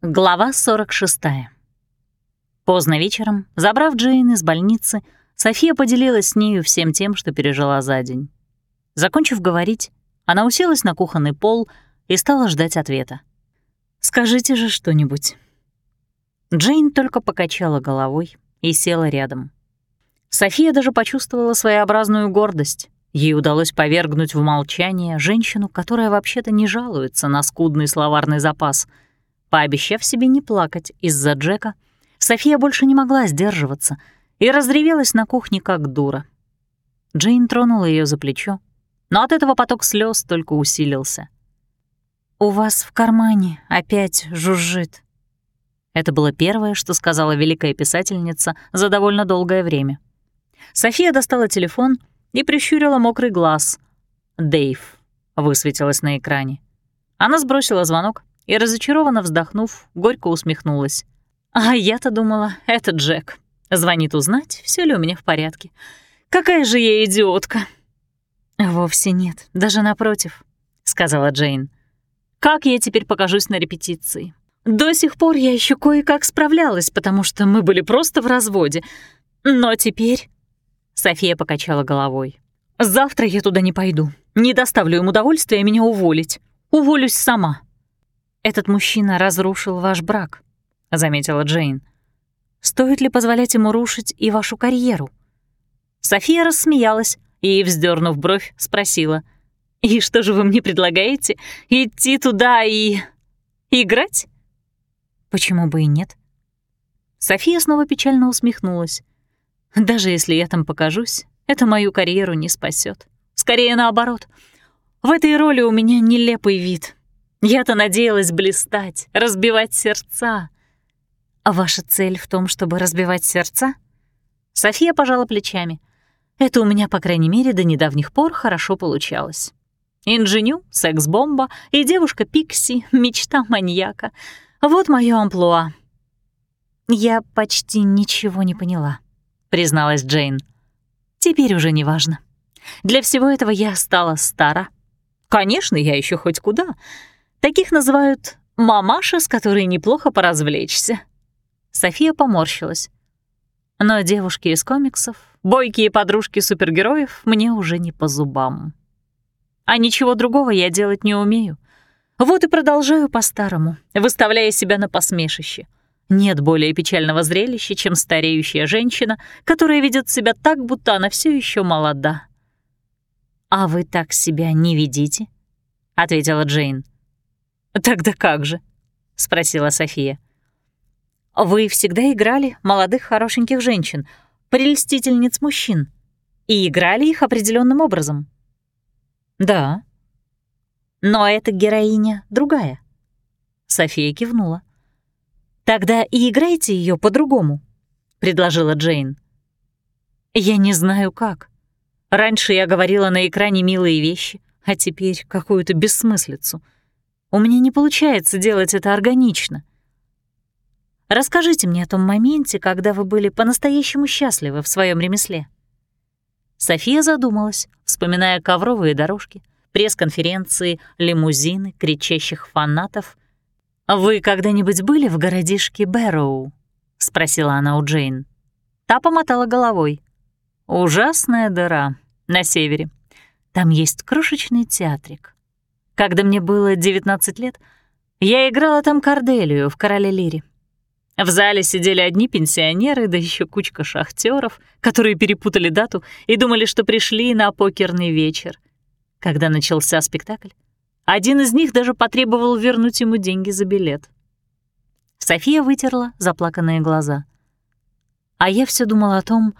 Глава 46. Поздно вечером, забрав Джейн из больницы, София поделилась с нею всем тем, что пережила за день. Закончив говорить, она уселась на кухонный пол и стала ждать ответа. «Скажите же что-нибудь». Джейн только покачала головой и села рядом. София даже почувствовала своеобразную гордость. Ей удалось повергнуть в молчание женщину, которая вообще-то не жалуется на скудный словарный запас. Пообещав себе не плакать из-за Джека, София больше не могла сдерживаться и разревелась на кухне как дура. Джейн тронула ее за плечо но от этого поток слез только усилился. «У вас в кармане опять жужжит». Это было первое, что сказала великая писательница за довольно долгое время. София достала телефон и прищурила мокрый глаз. «Дэйв» высветилось на экране. Она сбросила звонок и, разочарованно вздохнув, горько усмехнулась. «А я-то думала, это Джек. Звонит узнать, все ли у меня в порядке. Какая же я идиотка!» «Вовсе нет, даже напротив», — сказала Джейн. «Как я теперь покажусь на репетиции? До сих пор я еще кое-как справлялась, потому что мы были просто в разводе. Но теперь...» София покачала головой. «Завтра я туда не пойду. Не доставлю им удовольствия меня уволить. Уволюсь сама». «Этот мужчина разрушил ваш брак», — заметила Джейн. «Стоит ли позволять ему рушить и вашу карьеру?» София рассмеялась, и, вздернув бровь, спросила. «И что же вы мне предлагаете? Идти туда и... играть?» «Почему бы и нет?» София снова печально усмехнулась. «Даже если я там покажусь, это мою карьеру не спасет. Скорее наоборот. В этой роли у меня нелепый вид. Я-то надеялась блистать, разбивать сердца. А ваша цель в том, чтобы разбивать сердца?» София пожала плечами. Это у меня, по крайней мере, до недавних пор хорошо получалось. Инженю, секс-бомба и девушка Пикси — мечта маньяка. Вот моё амплуа. «Я почти ничего не поняла», — призналась Джейн. «Теперь уже не важно. Для всего этого я стала стара. Конечно, я еще хоть куда. Таких называют мамаша, с которой неплохо поразвлечься». София поморщилась. Но девушки из комиксов, бойкие подружки супергероев мне уже не по зубам. А ничего другого я делать не умею. Вот и продолжаю по-старому, выставляя себя на посмешище. Нет более печального зрелища, чем стареющая женщина, которая ведет себя так, будто она все еще молода. «А вы так себя не ведите?» — ответила Джейн. «Тогда как же?» — спросила София. Вы всегда играли молодых хорошеньких женщин, прелестительниц мужчин, и играли их определенным образом. Да. Но эта героиня другая. София кивнула. Тогда и играйте ее по-другому, предложила Джейн. Я не знаю как. Раньше я говорила на экране милые вещи, а теперь какую-то бессмыслицу. У меня не получается делать это органично. Расскажите мне о том моменте, когда вы были по-настоящему счастливы в своем ремесле». София задумалась, вспоминая ковровые дорожки, пресс-конференции, лимузины, кричащих фанатов. «Вы когда-нибудь были в городишке Бэрроу?» — спросила она у Джейн. Та помотала головой. «Ужасная дыра на севере. Там есть крошечный театрик. Когда мне было 19 лет, я играла там Корделию в «Короле Лире». В зале сидели одни пенсионеры, да еще кучка шахтеров, которые перепутали дату и думали, что пришли на покерный вечер. Когда начался спектакль, один из них даже потребовал вернуть ему деньги за билет. София вытерла заплаканные глаза. А я все думала о том,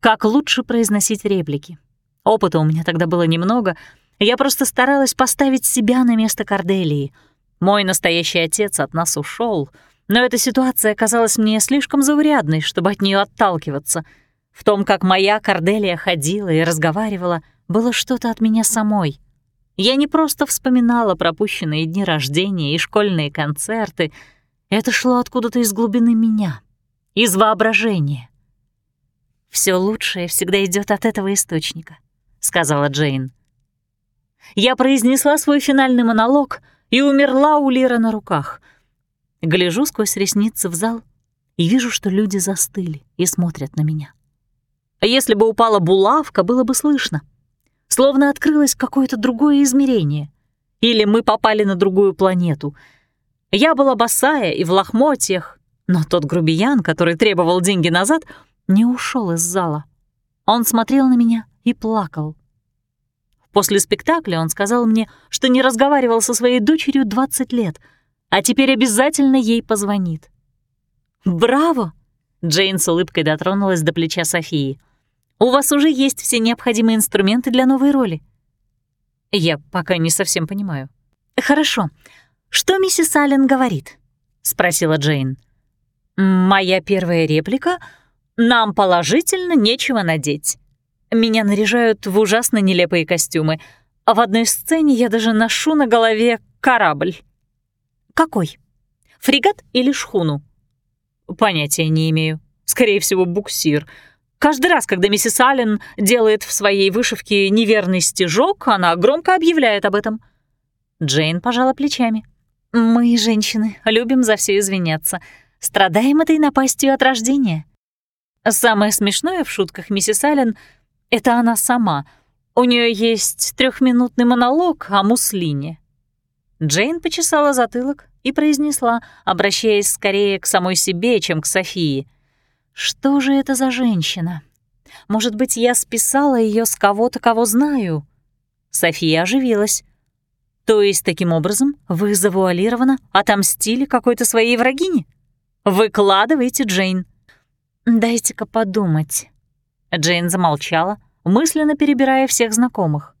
как лучше произносить реплики. Опыта у меня тогда было немного, я просто старалась поставить себя на место Корделии. Мой настоящий отец от нас ушел, но эта ситуация казалась мне слишком заурядной, чтобы от нее отталкиваться. В том, как моя Корделия ходила и разговаривала, было что-то от меня самой. Я не просто вспоминала пропущенные дни рождения и школьные концерты. Это шло откуда-то из глубины меня, из воображения. Все лучшее всегда идет от этого источника», — сказала Джейн. Я произнесла свой финальный монолог и умерла у Лира на руках — Гляжу сквозь ресницы в зал и вижу, что люди застыли и смотрят на меня. А если бы упала булавка, было бы слышно. Словно открылось какое-то другое измерение. Или мы попали на другую планету. Я была босая и в лохмотьях, но тот грубиян, который требовал деньги назад, не ушел из зала. Он смотрел на меня и плакал. После спектакля он сказал мне, что не разговаривал со своей дочерью 20 лет, а теперь обязательно ей позвонит. «Браво!» — Джейн с улыбкой дотронулась до плеча Софии. «У вас уже есть все необходимые инструменты для новой роли». «Я пока не совсем понимаю». «Хорошо. Что миссис Аллен говорит?» — спросила Джейн. «Моя первая реплика — нам положительно нечего надеть. Меня наряжают в ужасно нелепые костюмы. А в одной сцене я даже ношу на голове корабль. Какой? Фрегат или шхуну? Понятия не имею. Скорее всего, буксир. Каждый раз, когда миссис Аллен делает в своей вышивке неверный стежок, она громко объявляет об этом. Джейн пожала плечами. «Мы, женщины, любим за все извиняться. Страдаем этой напастью от рождения». Самое смешное в шутках миссис Аллен — это она сама. У нее есть трехминутный монолог о муслине. Джейн почесала затылок и произнесла, обращаясь скорее к самой себе, чем к Софии. «Что же это за женщина? Может быть, я списала ее с кого-то, кого знаю?» София оживилась. «То есть, таким образом, вы завуалированно отомстили какой-то своей врагине? Выкладывайте, Джейн». «Дайте-ка подумать». Джейн замолчала, мысленно перебирая всех знакомых.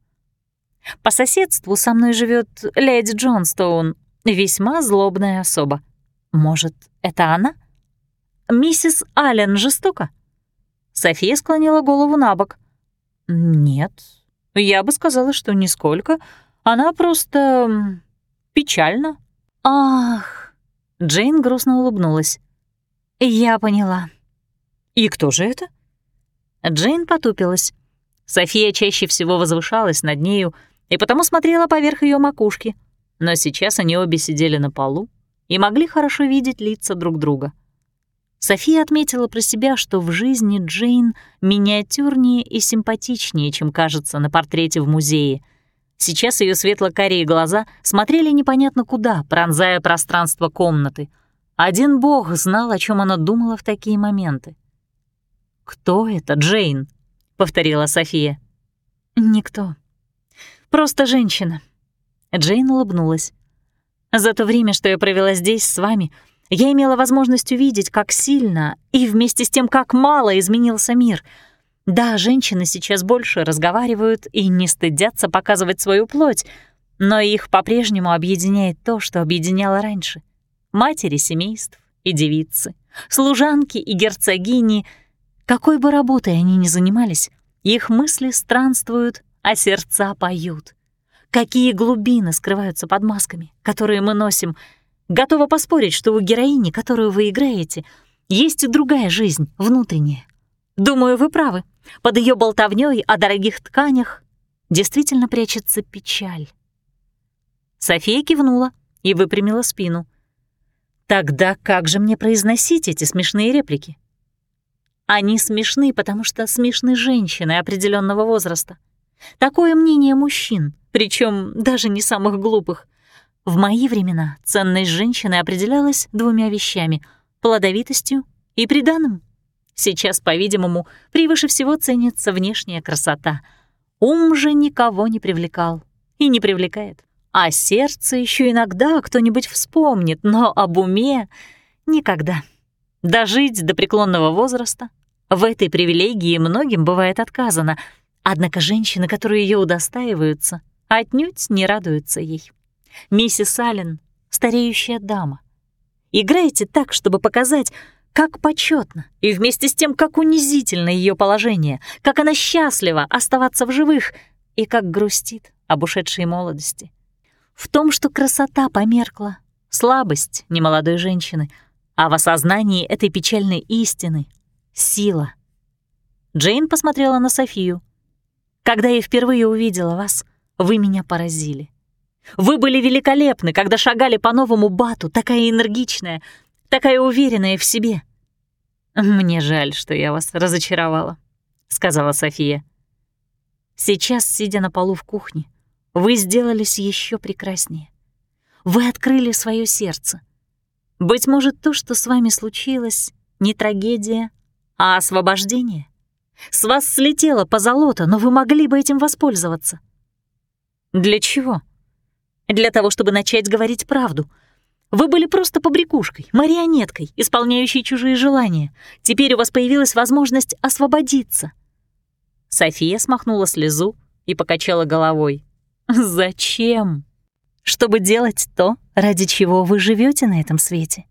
По соседству со мной живет леди Джонстоун, весьма злобная особа. Может, это она? Миссис Аллен жестока? София склонила голову на бок. Нет, я бы сказала, что нисколько. Она просто печальна. Ах, Джейн грустно улыбнулась. Я поняла. И кто же это? Джейн потупилась. София чаще всего возвышалась над нею и потому смотрела поверх ее макушки, но сейчас они обе сидели на полу и могли хорошо видеть лица друг друга. София отметила про себя, что в жизни Джейн миниатюрнее и симпатичнее, чем кажется на портрете в музее. Сейчас ее светло-карие глаза смотрели непонятно куда, пронзая пространство комнаты. Один бог знал, о чем она думала в такие моменты. «Кто это, Джейн?» — повторила София. «Никто. Просто женщина». Джейн улыбнулась. «За то время, что я провела здесь с вами, я имела возможность увидеть, как сильно и вместе с тем, как мало изменился мир. Да, женщины сейчас больше разговаривают и не стыдятся показывать свою плоть, но их по-прежнему объединяет то, что объединяло раньше. Матери семейств и девицы, служанки и герцогини — какой бы работой они ни занимались, их мысли странствуют, а сердца поют. Какие глубины скрываются под масками, которые мы носим. Готова поспорить, что у героини, которую вы играете, есть и другая жизнь, внутренняя. Думаю, вы правы. Под ее болтовнёй о дорогих тканях действительно прячется печаль. София кивнула и выпрямила спину. Тогда как же мне произносить эти смешные реплики? Они смешны, потому что смешны женщины определенного возраста. Такое мнение мужчин, причем даже не самых глупых. В мои времена ценность женщины определялась двумя вещами — плодовитостью и приданым. Сейчас, по-видимому, превыше всего ценится внешняя красота. Ум же никого не привлекал и не привлекает. А сердце еще иногда кто-нибудь вспомнит, но об уме — никогда. Дожить до преклонного возраста в этой привилегии многим бывает отказано, однако женщины, которые ее удостаиваются, отнюдь не радуются ей. Миссис Аллен — стареющая дама. Играете так, чтобы показать, как почетно и вместе с тем, как унизительно ее положение, как она счастлива оставаться в живых и как грустит об ушедшей молодости. В том, что красота померкла, слабость немолодой женщины — а в осознании этой печальной истины — сила. Джейн посмотрела на Софию. «Когда я впервые увидела вас, вы меня поразили. Вы были великолепны, когда шагали по новому бату, такая энергичная, такая уверенная в себе. Мне жаль, что я вас разочаровала, сказала София. Сейчас, сидя на полу в кухне, вы сделались еще прекраснее. Вы открыли свое сердце. Быть может, то, что с вами случилось, не трагедия, а освобождение. С вас слетело позолота, но вы могли бы этим воспользоваться. Для чего? Для того, чтобы начать говорить правду. Вы были просто побрякушкой, марионеткой, исполняющей чужие желания. Теперь у вас появилась возможность освободиться. София смахнула слезу и покачала головой. «Зачем? Чтобы делать то, ради чего вы живете на этом свете.